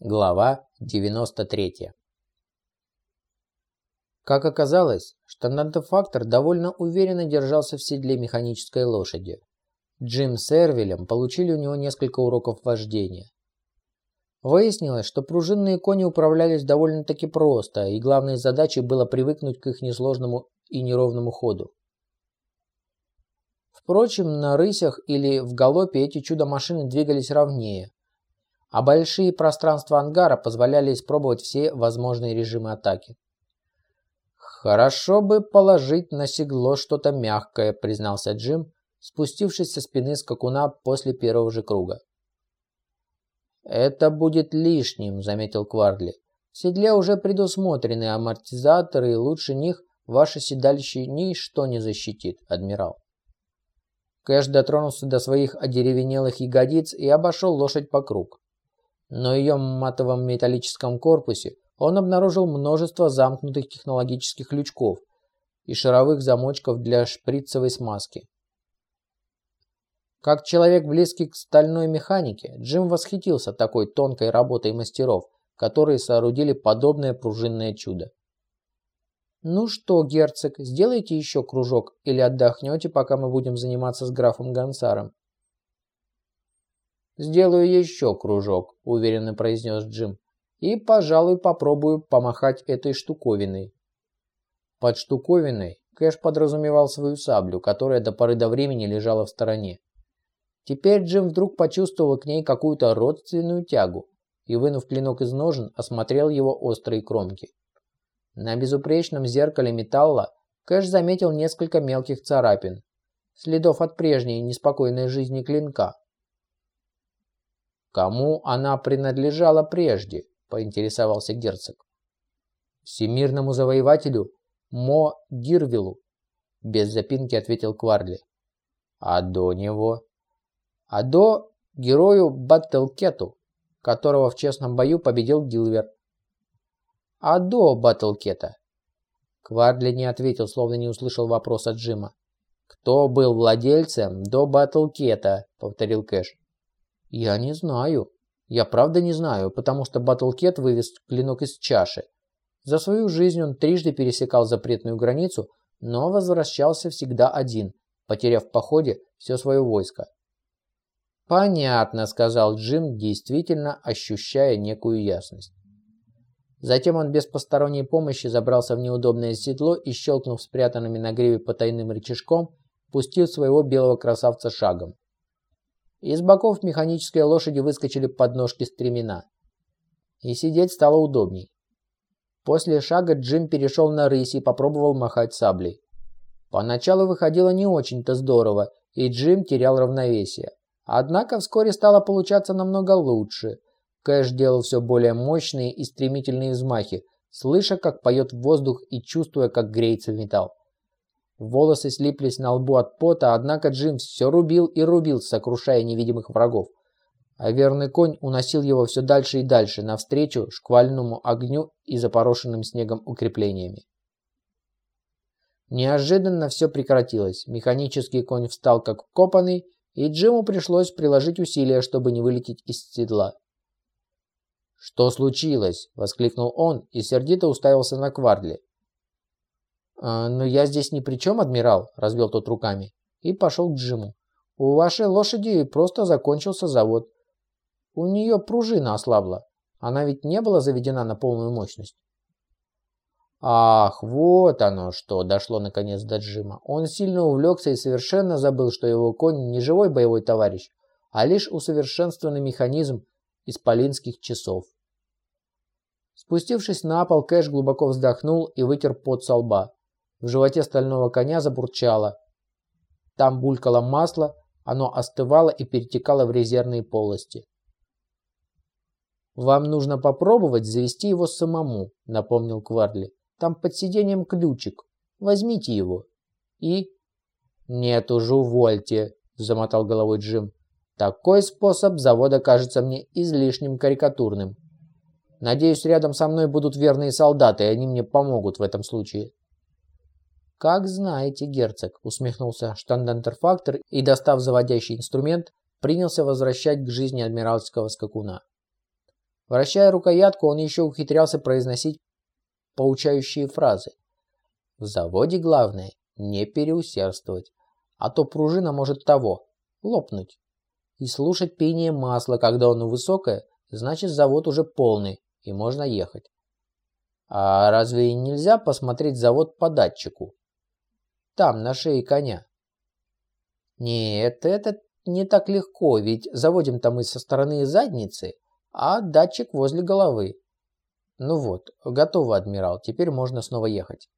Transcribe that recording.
Глава 93. Как оказалось, штандартефактор довольно уверенно держался в седле механической лошади. Джим с Эрвилем получили у него несколько уроков вождения. Выяснилось, что пружинные кони управлялись довольно-таки просто, и главной задачей было привыкнуть к их несложному и неровному ходу. Впрочем, на рысях или в галопе эти чудо-машины двигались ровнее, а большие пространства ангара позволяли испробовать все возможные режимы атаки. «Хорошо бы положить на седло что-то мягкое», — признался Джим, спустившись со спины скакуна после первого же круга. «Это будет лишним», — заметил Кварли. «В седле уже предусмотрены амортизаторы, и лучше них ваше седалище ничто не защитит, адмирал». Кэш дотронулся до своих одеревенелых ягодиц и обошел лошадь по круг. На ее матовом металлическом корпусе он обнаружил множество замкнутых технологических лючков и шаровых замочков для шприцевой смазки. Как человек, близкий к стальной механике, Джим восхитился такой тонкой работой мастеров, которые соорудили подобное пружинное чудо. «Ну что, герцог, сделайте еще кружок или отдохнете, пока мы будем заниматься с графом Гонсаром?» «Сделаю еще кружок», – уверенно произнес Джим. «И, пожалуй, попробую помахать этой штуковиной». Под штуковиной Кэш подразумевал свою саблю, которая до поры до времени лежала в стороне. Теперь Джим вдруг почувствовал к ней какую-то родственную тягу и, вынув клинок из ножен, осмотрел его острые кромки. На безупречном зеркале металла Кэш заметил несколько мелких царапин, следов от прежней неспокойной жизни клинка. «Кому она принадлежала прежде?» – поинтересовался герцог. «Всемирному завоевателю Мо Дирвилу», – без запинки ответил Кварли. «А до него?» «А до герою Баттлкету, которого в честном бою победил Гилвер». «А до Баттлкета?» Кварли не ответил, словно не услышал вопроса Джима. «Кто был владельцем до Баттлкета?» – повторил Кэш. «Я не знаю. Я правда не знаю, потому что Баттлкет вывез клинок из чаши. За свою жизнь он трижды пересекал запретную границу, но возвращался всегда один, потеряв в походе все свое войско. «Понятно», — сказал Джим, действительно ощущая некую ясность. Затем он без посторонней помощи забрался в неудобное седло и, щелкнув спрятанными на гриве потайным рычажком, пустил своего белого красавца шагом. Из боков механической лошади выскочили подножки стремена. И сидеть стало удобней. После шага Джим перешел на рысь и попробовал махать саблей. Поначалу выходило не очень-то здорово, и Джим терял равновесие. Однако вскоре стало получаться намного лучше. Кэш делал все более мощные и стремительные взмахи, слыша, как поет воздух и чувствуя, как греется металл. Волосы слиплись на лбу от пота, однако Джим все рубил и рубил, сокрушая невидимых врагов. А верный конь уносил его все дальше и дальше, навстречу шквальному огню и запорошенным снегом укреплениями. Неожиданно все прекратилось. Механический конь встал как вкопанный, и Джиму пришлось приложить усилия, чтобы не вылететь из седла. «Что случилось?» – воскликнул он и сердито уставился на Квардли. «А, «Но я здесь ни при чем, адмирал», – развел тот руками. И пошел к Джиму. «У вашей лошади просто закончился завод. У нее пружина ослабла. Она ведь не была заведена на полную мощность». Ах, вот оно что, дошло наконец до Джима. Он сильно увлекся и совершенно забыл, что его конь не живой боевой товарищ, а лишь усовершенствованный механизм исполинских часов. Спустившись на пол, Кэш глубоко вздохнул и вытер пот со лба. В животе стального коня забурчало. Там булькало масло, оно остывало и перетекало в резервные полости. «Вам нужно попробовать завести его самому», — напомнил Кварли. «Там под сиденьем ключик. Возьмите его». «И...» «Нет уж, увольте», — замотал головой Джим. «Такой способ завода кажется мне излишним карикатурным. Надеюсь, рядом со мной будут верные солдаты, и они мне помогут в этом случае». «Как знаете, герцог», — усмехнулся штандантерфактор и, достав заводящий инструмент, принялся возвращать к жизни адмиральского скакуна. Вращая рукоятку, он еще ухитрялся произносить поучающие фразы. В заводе главное не переусердствовать, а то пружина может того, лопнуть. И слушать пение масла, когда оно высокое, значит завод уже полный, и можно ехать. А разве нельзя посмотреть завод по датчику? Там, на шее коня. Нет, это не так легко, ведь заводим-то мы со стороны задницы, а датчик возле головы. Ну вот, готово, адмирал, теперь можно снова ехать.